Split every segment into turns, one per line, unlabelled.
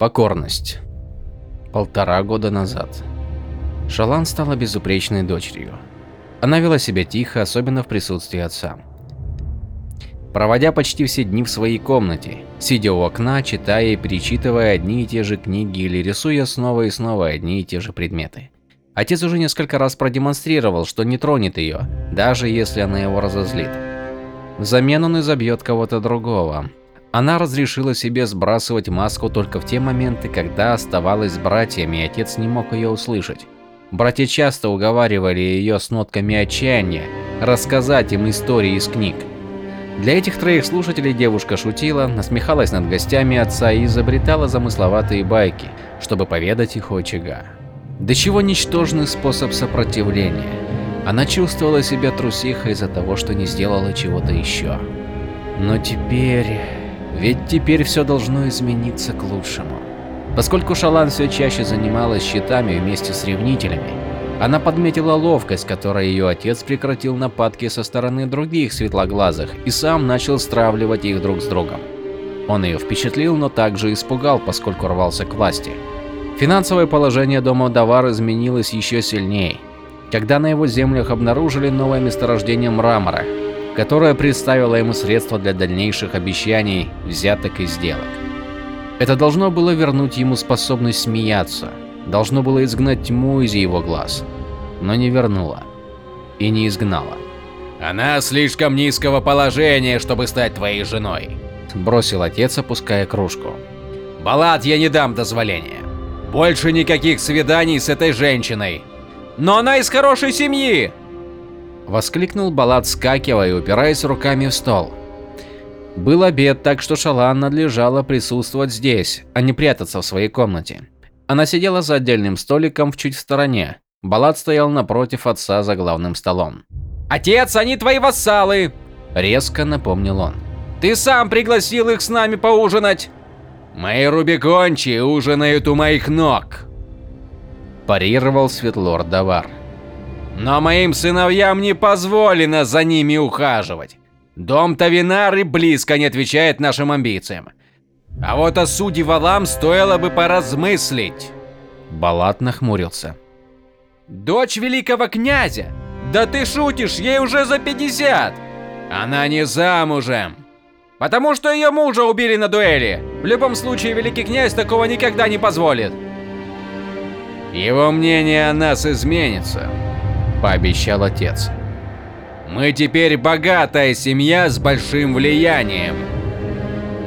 Покорность. Полтора года назад. Шалан стала безупречной дочерью. Она вела себя тихо, особенно в присутствии отца. Проводя почти все дни в своей комнате, сидя у окна, читая и перечитывая одни и те же книги или рисуя снова и снова одни и те же предметы. Отец уже несколько раз продемонстрировал, что не тронет ее, даже если она его разозлит. Взамен он изобьет кого-то другого, она разрешила себе сбрасывать маску только в те моменты, когда оставалась с братьями, и отец не мог ее услышать. Братья часто уговаривали ее с нотками отчаяния рассказать им истории из книг. Для этих троих слушателей девушка шутила, насмехалась над гостями отца и изобретала замысловатые байки, чтобы поведать их у очага. До чего ничтожный способ сопротивления. Она чувствовала себя трусихой из-за того, что не сделала чего-то еще. Но теперь... Ведь теперь все должно измениться к лучшему. Поскольку Шалан все чаще занималась счетами вместе с ревнителями, она подметила ловкость, которой ее отец прекратил нападки со стороны других светлоглазых и сам начал стравливать их друг с другом. Он ее впечатлил, но также испугал, поскольку рвался к власти. Финансовое положение дома Давар изменилось еще сильнее, когда на его землях обнаружили новое месторождение мрамора, которая представила ему средства для дальнейших обещаний, взяток и сделок. Это должно было вернуть ему способность смеяться, должно было изгнать тьму из его глаз, но не вернуло и не изгнало.
«Она слишком низкого положения, чтобы стать твоей женой», –
бросил отец, опуская кружку.
«Балат я не дам дозволения. Больше никаких свиданий с этой женщиной. Но она из хорошей семьи!»
Воскликнул Балат, скакивая и упираясь руками в стол. Был обед, так что Шалан надлежало присутствовать здесь, а не прятаться в своей комнате. Она сидела за отдельным столиком в чуть в стороне. Балат стоял напротив отца за главным столом.
«Отец, они твои вассалы!» – резко напомнил он. «Ты сам пригласил их с нами поужинать!» «Мои рубикончи ужинают у моих ног!» – парировал Светлорд Давар. Но моим сыновьям не позволено за ними ухаживать. Дом Тавинары близко не отвечает нашим амбициям. А вот о суде Валам стоило бы поразмыслить.
Балат нахмурился.
Дочь великого князя? Да ты шутишь, ей уже за 50. Она не замужем. Потому что ее мужа убили на дуэли. В любом случае, великий князь такого никогда не позволит. Его мнение о нас изменится пообещал отец. Мы теперь богатая семья с большим влиянием.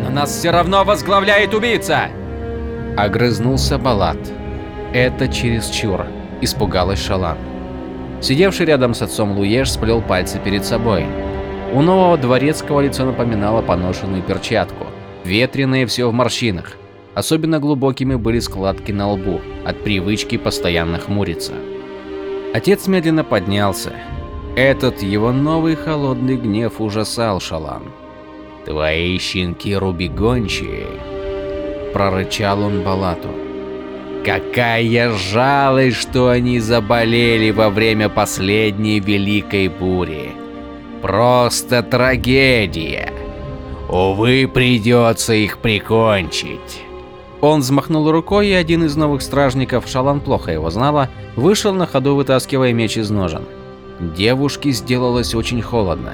Но нас все равно возглавляет убийца.
Огрызнулся Балат. Это чересчур, испугалась Шалан. Сидевший рядом с отцом Луеш сплел пальцы перед собой. У нового дворецкого лицо напоминало поношенную перчатку. Ветреное все в морщинах. Особенно глубокими были складки на лбу от привычки постоянно хмуриться. Отец медленно поднялся. Этот его новый холодный гнев ужасал Шалан. «Твои щенки рубигончие!» – прорычал он Балату. «Какая жалость, что они заболели во время последней великой бури! Просто трагедия! Увы, придется их прикончить!» Он взмахнул рукой, и один из новых стражников, Шалан плохо его знала, вышел на ходу, вытаскивая меч из ножен. Девушке сделалось очень холодно.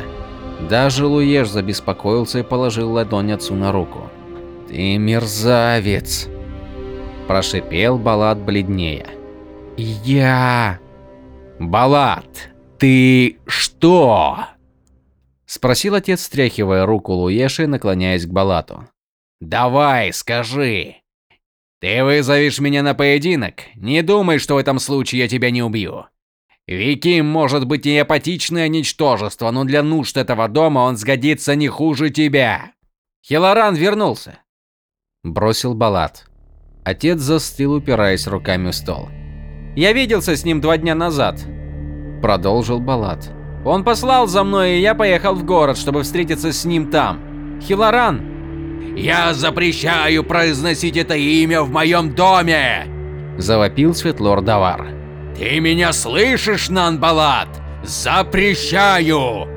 Даже Луеш забеспокоился и положил ладонь отцу на руку. «Ты мерзавец!» – прошипел Балат бледнее. «Я...» «Балат, ты что?» – спросил отец, стряхивая руку Луеши наклоняясь к Балату. «Давай, скажи, ты вызовешь меня на поединок? Не думай, что в этом случае я тебя не убью. Виким может быть и апатичное ничтожество, но для нужд этого дома он сгодится не хуже тебя. Хилоран вернулся. Бросил Балат. Отец застыл, упираясь руками в стол. Я виделся с ним два дня назад. Продолжил Балат. Он послал за мной, и я поехал в город, чтобы встретиться с ним там. Хилоран «Я запрещаю произносить это имя в моем доме!» – завопил Светлор Давар. «Ты меня слышишь, Нанбалат? Запрещаю!»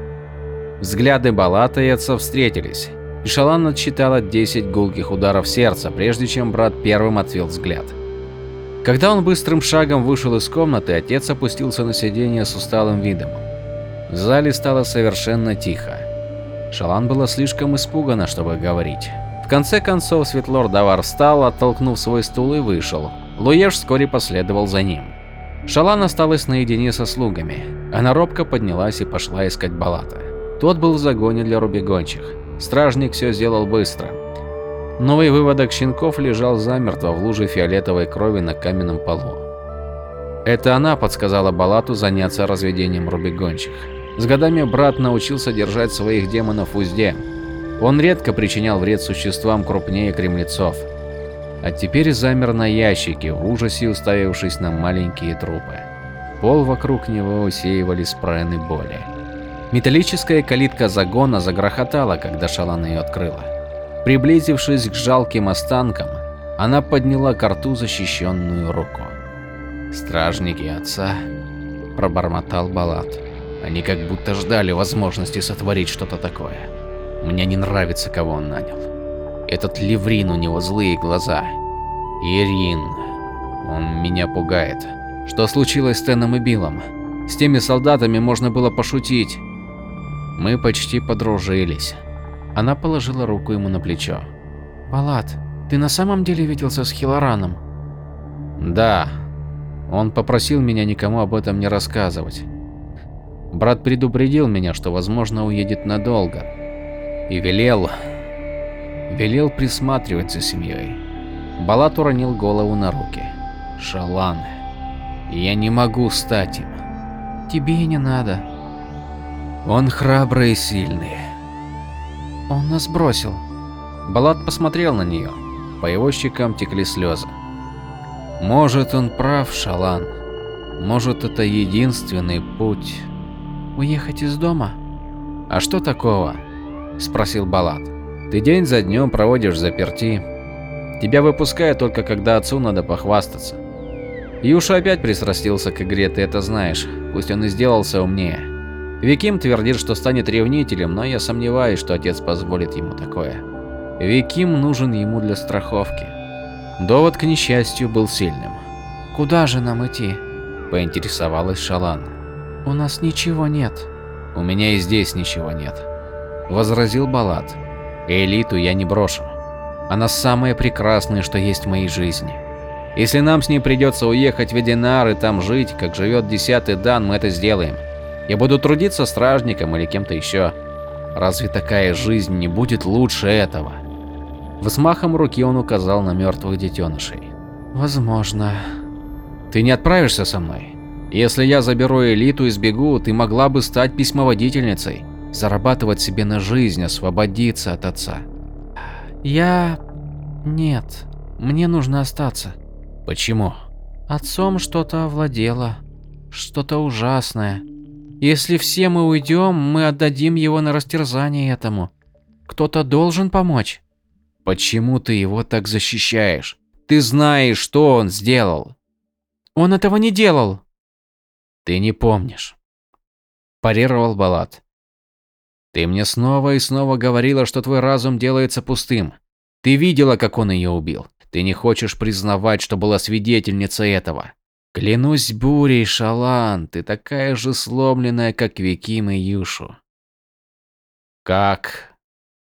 Взгляды Балата и отца встретились. и Шалан отсчитала 10 гулких ударов сердца, прежде чем брат первым отвел взгляд. Когда он быстрым шагом вышел из комнаты, отец опустился на сиденье с усталым видом. В зале стало совершенно тихо. Шалан была слишком испугана, чтобы говорить. В конце концов Светлор Давар встал, оттолкнув свой стул и вышел. Луеш вскоре последовал за ним. Шалан осталась наедине со слугами. Она робко поднялась и пошла искать Балата. Тот был в загоне для рубегончих. Стражник все сделал быстро. Новый выводок щенков лежал замертво в луже фиолетовой крови на каменном полу. Это она подсказала Балату заняться разведением рубегончих. С годами брат научился держать своих демонов в узде. Он редко причинял вред существам крупнее кремлецов. А теперь замер на ящике, в ужасе уставившись на маленькие трупы. Пол вокруг него усеивали спрены боли. Металлическая калитка загона загрохотала, когда Шалан ее открыла. Приблизившись к жалким останкам, она подняла к рту защищенную руку. «Стражники отца», – пробормотал Балат. «Они как будто ждали возможности сотворить что-то такое. Мне не нравится, кого он нанял. Этот Леврин, у него злые глаза. Ирин, он меня пугает. Что случилось с Теном и Биллом? С теми солдатами можно было пошутить. Мы почти подружились. Она положила руку ему на плечо. «Балат, ты на самом деле виделся с Хилораном?» «Да. Он попросил меня никому об этом не рассказывать. Брат предупредил меня, что, возможно, уедет надолго. И велел... велел присматривать за семьей. Балат уронил голову на руки. Шалан. Я не могу стать им. Тебе не надо. Он храбрый и сильный. Он нас бросил. Балат посмотрел на нее. По его щекам текли слезы. Может, он прав, Шалан. Может, это единственный путь. Уехать из дома? А что такого? Спросил Балат. Ты день за днем проводишь заперти. Тебя выпускают только когда отцу надо похвастаться. Юша опять пристрастился к игре, ты это знаешь. Пусть он и сделался умнее. Виким твердит, что станет ревнителем, но я сомневаюсь, что отец позволит ему такое. Виким нужен ему для страховки. Довод, к несчастью, был сильным. «Куда же нам идти?» – поинтересовалась Шалан. «У нас ничего нет». «У меня и здесь ничего нет», – возразил Балат. «Элиту я не брошу. Она самое прекрасное, что есть в моей жизни. Если нам с ней придется уехать в Эдинар и там жить, как живет десятый дан, мы это сделаем. Я буду трудиться стражником или кем-то еще. Разве такая жизнь не будет лучше этого? Взмахом руки он указал на мертвых детенышей. Возможно. Ты не отправишься со мной? Если я заберу элиту и сбегу, ты могла бы стать письмоводительницей, зарабатывать себе на жизнь, освободиться от отца. Я... Нет. Мне нужно остаться. Почему? Отцом что-то овладело. Что-то ужасное. Если все мы уйдем, мы отдадим его на растерзание этому. Кто-то должен помочь. Почему ты его так защищаешь? Ты знаешь, что он сделал. Он этого не делал. Ты не помнишь. Парировал Балат. Ты мне снова и снова говорила, что твой разум делается пустым. Ты видела, как он ее убил. Ты не хочешь признавать, что была свидетельницей этого. Клянусь бурей, Шалан, ты такая же сломленная, как Виким и Юшу. Как,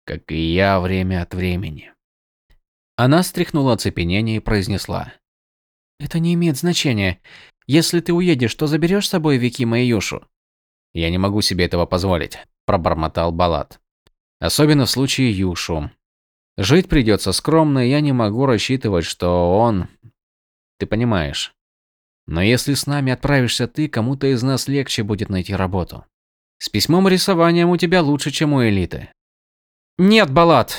как и я время от времени. Она стряхнула оцепенение и произнесла. Это не имеет значения. Если ты уедешь, то заберешь с собой Викима и Юшу? Я не могу себе этого позволить, пробормотал Балат. Особенно в случае Юшу. Жить придется скромно, и я не могу рассчитывать, что он... Ты понимаешь. Но если с нами отправишься ты, кому-то из нас легче будет найти работу. С письмом и рисованием у тебя лучше, чем у элиты. Нет, Балат.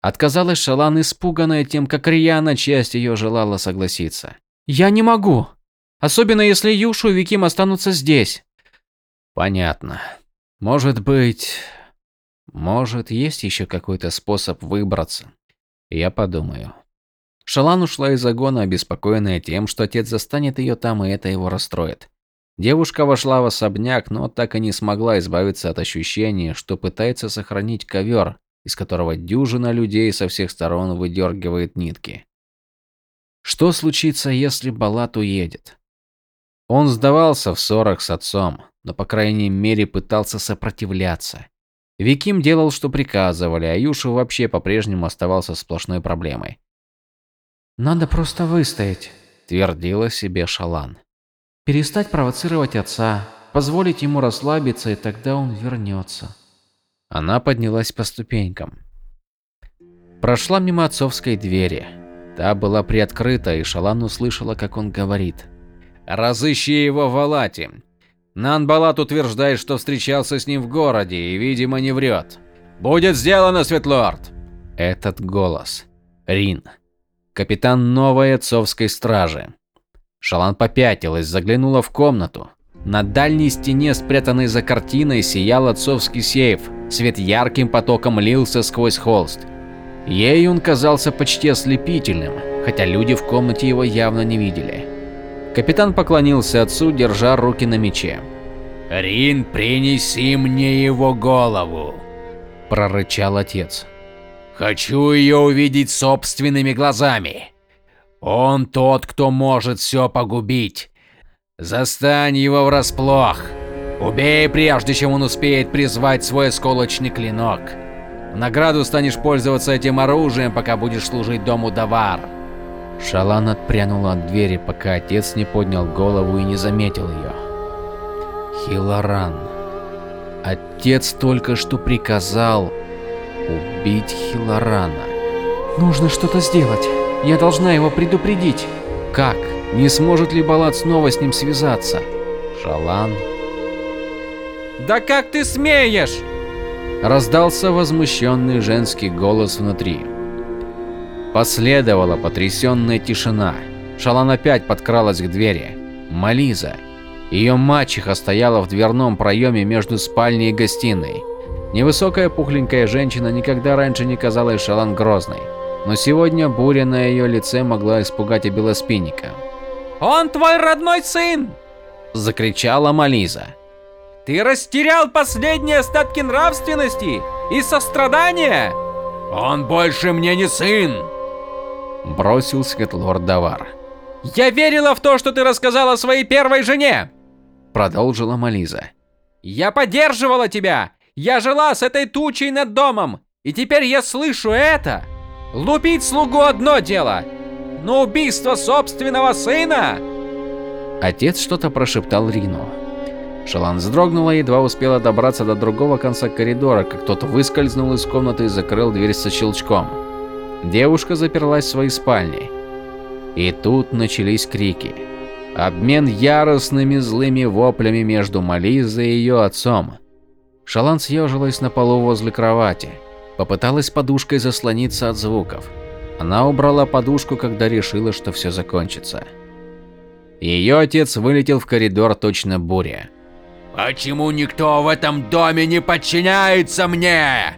Отказалась Шалан, испуганная тем, как Рьяна часть ее желала согласиться. Я не могу. Особенно если Юшу и Виким останутся здесь. Понятно. Может быть... Может, есть еще какой-то способ выбраться. Я подумаю. Шалан ушла из загона, обеспокоенная тем, что отец застанет ее там, и это его расстроит. Девушка вошла в особняк, но так и не смогла избавиться от ощущения, что пытается сохранить ковер, из которого дюжина людей со всех сторон выдергивает нитки. Что случится, если Балат уедет? Он сдавался в ссорах с отцом, но по крайней мере пытался сопротивляться. Виким делал, что приказывали, а Юша вообще по-прежнему оставался сплошной проблемой.
«Надо просто выстоять», –
твердила себе Шалан.
«Перестать провоцировать отца, позволить ему расслабиться, и тогда он вернется».
Она поднялась по ступенькам. Прошла мимо отцовской двери. Та была приоткрыта, и Шалан услышала, как он говорит.
«Разыщи его в Алате. Нанбалат утверждает, что встречался с ним в городе и, видимо, не врет. Будет сделано, Светлорд!»
Этот голос. Рин. Капитан новой отцовской стражи. Шалан попятилась, заглянула в комнату. На дальней стене, спрятанной за картиной, сиял отцовский сейф. Свет ярким потоком лился сквозь холст. Ей он казался почти ослепительным, хотя люди в комнате его явно не видели. Капитан поклонился отцу, держа руки на мече.
«Рин, принеси мне его голову!»
– прорычал отец.
«Хочу ее увидеть собственными глазами. Он тот, кто может все погубить. Застань его врасплох. Убей, прежде чем он успеет призвать свой осколочный клинок. В награду станешь пользоваться этим оружием, пока будешь служить дому Давар.
Шалан отпрянула от двери, пока отец не поднял голову и не заметил ее. Хилоран. Отец только что приказал убить Хилорана.
Нужно что-то сделать. Я должна его предупредить.
Как? Не сможет ли Балат снова с ним связаться? Шалан.
Да как ты смеешь?
Раздался возмущенный женский голос внутри. Последовала потрясенная тишина. Шалан опять подкралась к двери. Мализа. Ее мачеха стояла в дверном проеме между спальней и гостиной. Невысокая пухленькая женщина никогда раньше не казалась Шалан грозной, но сегодня буря на ее лице могла испугать и белоспинника.
«Он твой родной сын!»
– закричала Мализа.
«Ты растерял последние остатки нравственности и сострадания!» «Он больше мне не сын!»
Бросил Светлорд Давар.
«Я верила в то, что ты рассказала своей первой жене!»
Продолжила Мализа.
«Я поддерживала тебя! Я жила с этой тучей над домом! И теперь я слышу это! Лупить слугу одно дело, но убийство собственного сына!»
Отец что-то прошептал Рину. Шалан вздрогнула и едва успела добраться до другого конца коридора, как тот выскользнул из комнаты и закрыл дверь со щелчком. Девушка заперлась в своей спальне. И тут начались крики. Обмен яростными злыми воплями между Мализой и ее отцом. Шалан съежилась на полу возле кровати. Попыталась подушкой заслониться от звуков. Она убрала подушку, когда решила, что все закончится. Ее отец вылетел в коридор точно буря.
«Почему никто в этом доме не подчиняется мне?»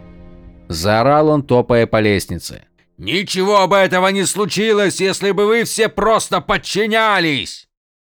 Заорал он, топая по лестнице.
Ничего бы этого не случилось, если бы вы все просто подчинялись.